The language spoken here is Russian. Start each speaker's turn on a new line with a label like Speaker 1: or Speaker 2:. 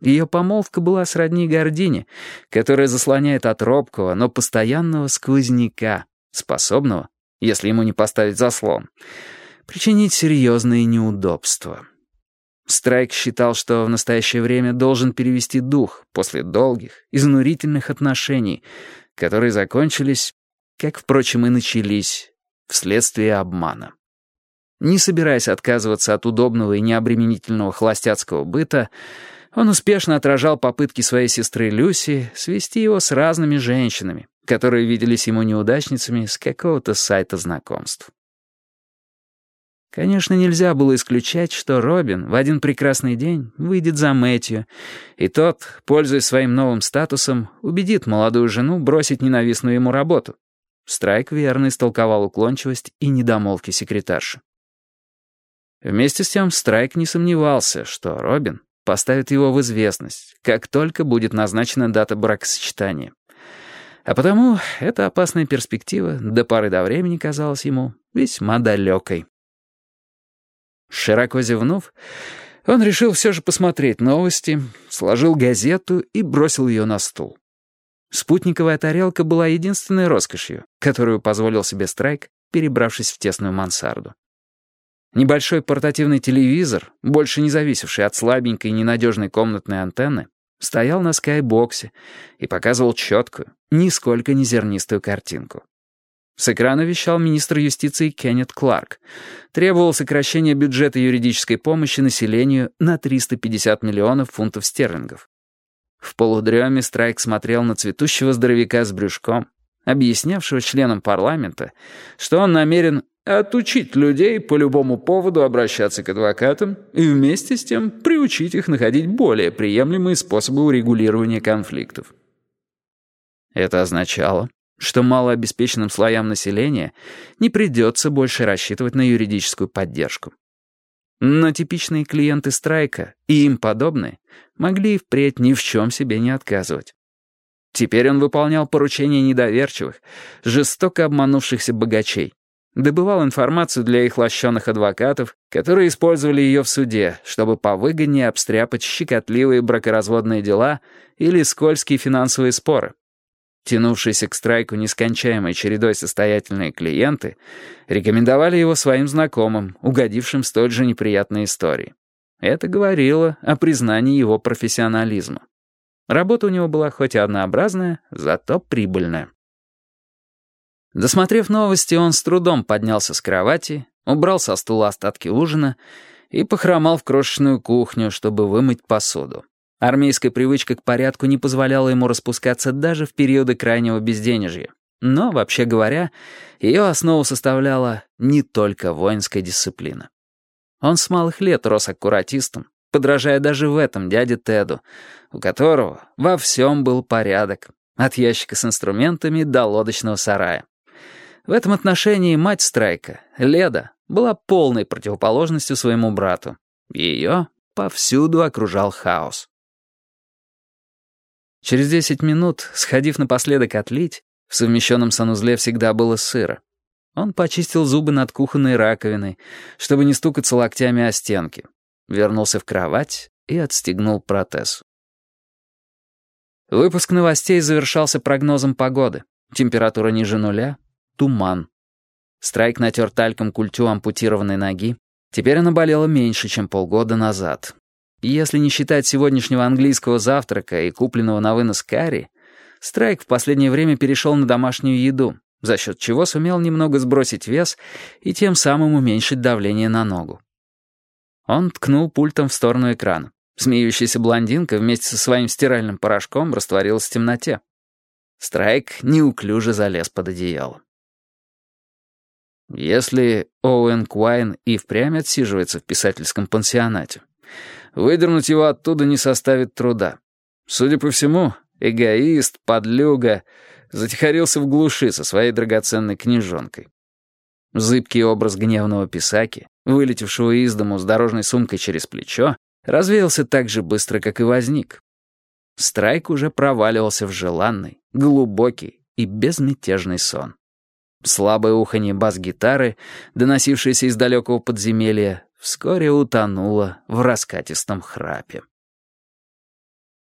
Speaker 1: Ее помолвка была сродни гордине, которая заслоняет от робкого, но постоянного сквозняка, способного, если ему не поставить заслон, причинить серьезные неудобства. Страйк считал, что в настоящее время должен перевести дух после долгих, изнурительных отношений, которые закончились, как, впрочем, и начались, вследствие обмана. Не собираясь отказываться от удобного и необременительного холостяцкого быта, он успешно отражал попытки своей сестры Люси свести его с разными женщинами, которые виделись ему неудачницами с какого-то сайта знакомств. Конечно, нельзя было исключать, что Робин в один прекрасный день выйдет за Мэтью, и тот, пользуясь своим новым статусом, убедит молодую жену бросить ненавистную ему работу. Страйк верно истолковал уклончивость и недомолвки секретарши. Вместе с тем Страйк не сомневался, что Робин поставит его в известность, как только будет назначена дата бракосочетания. А потому эта опасная перспектива до поры до времени казалась ему весьма далекой. Широко зевнув, он решил все же посмотреть новости, сложил газету и бросил ее на стул. Спутниковая тарелка была единственной роскошью, которую позволил себе Страйк, перебравшись в тесную мансарду. Небольшой портативный телевизор, больше не зависевший от слабенькой и ненадежной комнатной антенны, стоял на скайбоксе и показывал четкую, нисколько не зернистую картинку. С экрана вещал министр юстиции Кеннет Кларк. Требовал сокращения бюджета юридической помощи населению на 350 миллионов фунтов стерлингов. В полудреме Страйк смотрел на цветущего здоровяка с брюшком, объяснявшего членам парламента, что он намерен отучить людей по любому поводу обращаться к адвокатам и вместе с тем приучить их находить более приемлемые способы урегулирования конфликтов. Это означало, что малообеспеченным слоям населения не придется больше рассчитывать на юридическую поддержку. Но типичные клиенты страйка и им подобные могли и впредь ни в чем себе не отказывать. Теперь он выполнял поручения недоверчивых, жестоко обманувшихся богачей, добывал информацию для их лощеных адвокатов, которые использовали ее в суде, чтобы повыгоднее обстряпать щекотливые бракоразводные дела или скользкие финансовые споры. Тянувшиеся к страйку нескончаемой чередой состоятельные клиенты рекомендовали его своим знакомым, угодившим столь же неприятные истории. Это говорило о признании его профессионализма. Работа у него была хоть и однообразная, зато прибыльная. Досмотрев новости, он с трудом поднялся с кровати, убрал со стула остатки ужина и похромал в крошечную кухню, чтобы вымыть посуду. Армейская привычка к порядку не позволяла ему распускаться даже в периоды крайнего безденежья. Но, вообще говоря, ее основу составляла не только воинская дисциплина. Он с малых лет рос аккуратистом, подражая даже в этом дяде Теду, у которого во всем был порядок, от ящика с инструментами до лодочного сарая. В этом отношении мать Страйка, Леда, была полной противоположностью своему брату. Ее повсюду окружал хаос. Через десять минут, сходив напоследок отлить, в совмещенном санузле всегда было сыро. Он почистил зубы над кухонной раковиной, чтобы не стукаться локтями о стенки. Вернулся в кровать и отстегнул протез. Выпуск новостей завершался прогнозом погоды. Температура ниже нуля, туман. Страйк натер тальком культю ампутированной ноги. Теперь она болела меньше, чем полгода назад. Если не считать сегодняшнего английского завтрака и купленного на вынос карри, Страйк в последнее время перешел на домашнюю еду, за счет чего сумел немного сбросить вес и тем самым уменьшить давление на ногу. Он ткнул пультом в сторону экрана. Смеющаяся блондинка вместе со своим стиральным порошком растворилась в темноте. Страйк неуклюже залез под одеяло. Если Оуэн Куайн и впрямь отсиживается в писательском пансионате, Выдернуть его оттуда не составит труда. Судя по всему, эгоист, подлюга, затихарился в глуши со своей драгоценной книжонкой. Зыбкий образ гневного писаки, вылетевшего из дому с дорожной сумкой через плечо, развеялся так же быстро, как и возник. Страйк уже проваливался в желанный, глубокий и безмятежный сон. Слабое уханье бас-гитары, доносившееся из далекого подземелья, вскоре утонула в раскатистом храпе.